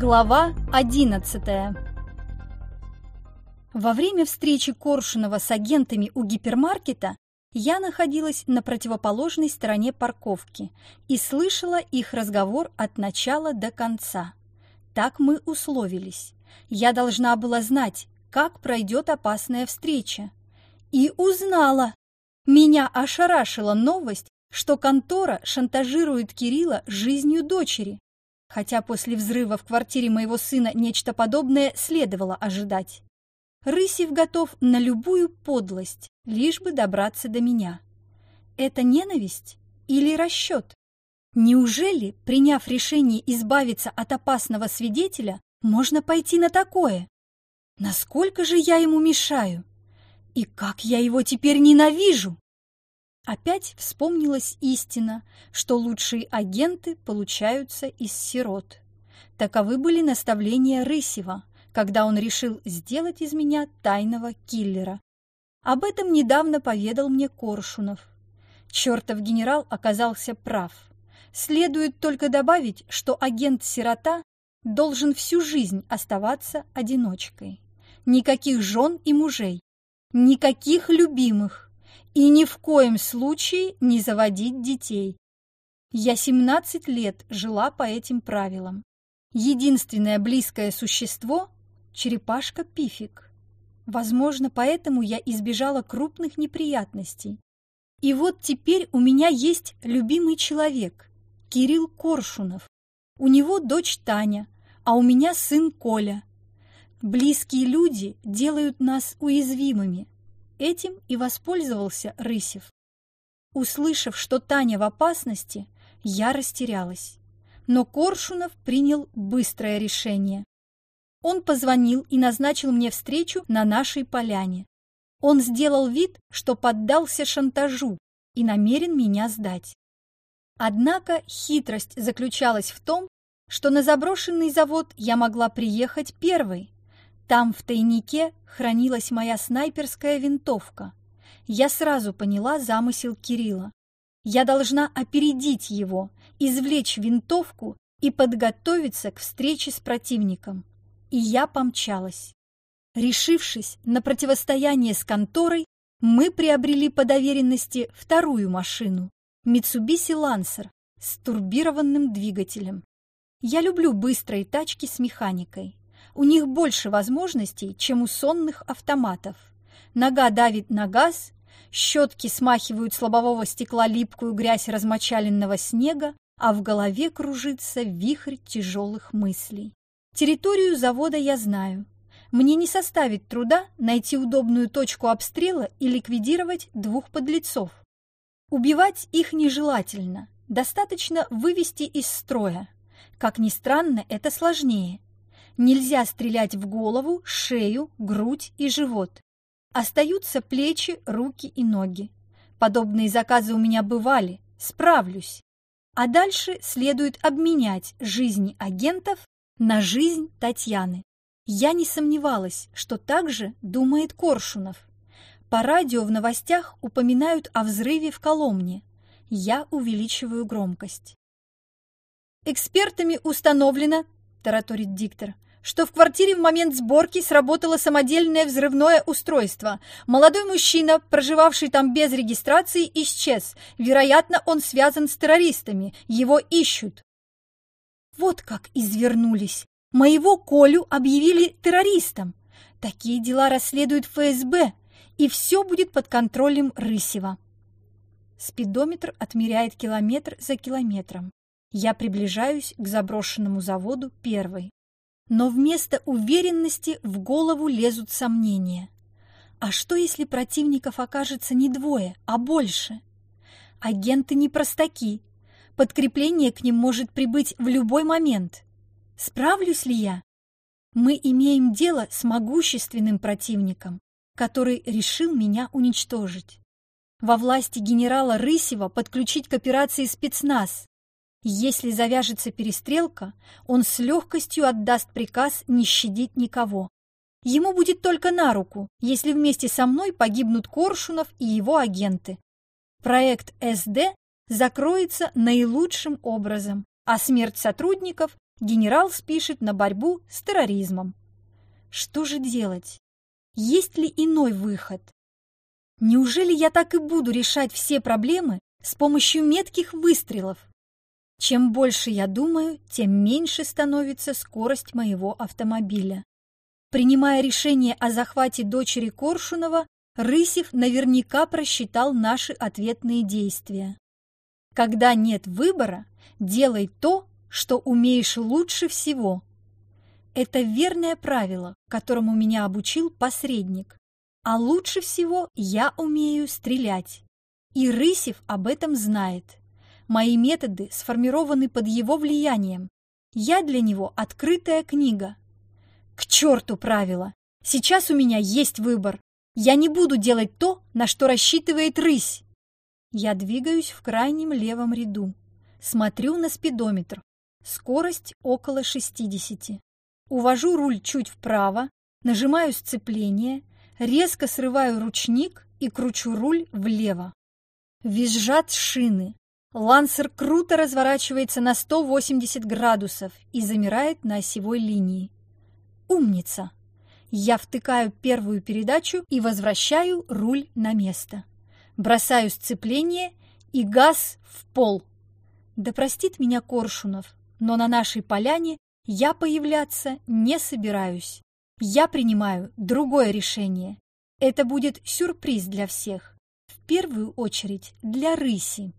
Глава 11 Во время встречи Коршунова с агентами у гипермаркета я находилась на противоположной стороне парковки и слышала их разговор от начала до конца. Так мы условились. Я должна была знать, как пройдет опасная встреча. И узнала. Меня ошарашила новость, что контора шантажирует Кирилла жизнью дочери. Хотя после взрыва в квартире моего сына нечто подобное следовало ожидать. Рысев готов на любую подлость, лишь бы добраться до меня. Это ненависть или расчет? Неужели, приняв решение избавиться от опасного свидетеля, можно пойти на такое? Насколько же я ему мешаю? И как я его теперь ненавижу! Опять вспомнилась истина, что лучшие агенты получаются из сирот. Таковы были наставления Рысева, когда он решил сделать из меня тайного киллера. Об этом недавно поведал мне Коршунов. Чертов генерал оказался прав. Следует только добавить, что агент-сирота должен всю жизнь оставаться одиночкой. Никаких жен и мужей, никаких любимых, и ни в коем случае не заводить детей. Я 17 лет жила по этим правилам. Единственное близкое существо – черепашка Пифик. Возможно, поэтому я избежала крупных неприятностей. И вот теперь у меня есть любимый человек – Кирилл Коршунов. У него дочь Таня, а у меня сын Коля. Близкие люди делают нас уязвимыми – Этим и воспользовался Рысев. Услышав, что Таня в опасности, я растерялась. Но Коршунов принял быстрое решение. Он позвонил и назначил мне встречу на нашей поляне. Он сделал вид, что поддался шантажу и намерен меня сдать. Однако хитрость заключалась в том, что на заброшенный завод я могла приехать первой, там в тайнике хранилась моя снайперская винтовка. Я сразу поняла замысел Кирилла. Я должна опередить его, извлечь винтовку и подготовиться к встрече с противником. И я помчалась. Решившись на противостояние с конторой, мы приобрели по доверенности вторую машину – Mitsubishi Lancer с турбированным двигателем. Я люблю быстрые тачки с механикой. У них больше возможностей, чем у сонных автоматов. Нога давит на газ, щетки смахивают с лобового стекла липкую грязь размочаленного снега, а в голове кружится вихрь тяжелых мыслей. Территорию завода я знаю. Мне не составит труда найти удобную точку обстрела и ликвидировать двух подлецов. Убивать их нежелательно, достаточно вывести из строя. Как ни странно, это сложнее. Нельзя стрелять в голову, шею, грудь и живот. Остаются плечи, руки и ноги. Подобные заказы у меня бывали, справлюсь. А дальше следует обменять жизни агентов на жизнь Татьяны. Я не сомневалась, что так же думает Коршунов. По радио в новостях упоминают о взрыве в Коломне. Я увеличиваю громкость. «Экспертами установлено», – тараторит диктор, что в квартире в момент сборки сработало самодельное взрывное устройство. Молодой мужчина, проживавший там без регистрации, исчез. Вероятно, он связан с террористами. Его ищут. Вот как извернулись. Моего Колю объявили террористом. Такие дела расследует ФСБ, и все будет под контролем Рысева. Спидометр отмеряет километр за километром. Я приближаюсь к заброшенному заводу первой. Но вместо уверенности в голову лезут сомнения. А что, если противников окажется не двое, а больше? Агенты не простаки. Подкрепление к ним может прибыть в любой момент. Справлюсь ли я? Мы имеем дело с могущественным противником, который решил меня уничтожить. Во власти генерала Рысева подключить к операции спецназ, если завяжется перестрелка, он с легкостью отдаст приказ не щадить никого. Ему будет только на руку, если вместе со мной погибнут Коршунов и его агенты. Проект СД закроется наилучшим образом, а смерть сотрудников генерал спишет на борьбу с терроризмом. Что же делать? Есть ли иной выход? Неужели я так и буду решать все проблемы с помощью метких выстрелов? Чем больше я думаю, тем меньше становится скорость моего автомобиля. Принимая решение о захвате дочери Коршунова, Рысев наверняка просчитал наши ответные действия. Когда нет выбора, делай то, что умеешь лучше всего. Это верное правило, которому меня обучил посредник. А лучше всего я умею стрелять. И Рысев об этом знает. Мои методы сформированы под его влиянием. Я для него открытая книга. К черту правила! Сейчас у меня есть выбор. Я не буду делать то, на что рассчитывает рысь. Я двигаюсь в крайнем левом ряду. Смотрю на спидометр. Скорость около 60. Увожу руль чуть вправо, нажимаю сцепление, резко срываю ручник и кручу руль влево. Визжат шины. Лансер круто разворачивается на 180 градусов и замирает на осевой линии. Умница! Я втыкаю первую передачу и возвращаю руль на место. Бросаю сцепление и газ в пол. Да простит меня Коршунов, но на нашей поляне я появляться не собираюсь. Я принимаю другое решение. Это будет сюрприз для всех. В первую очередь для рыси.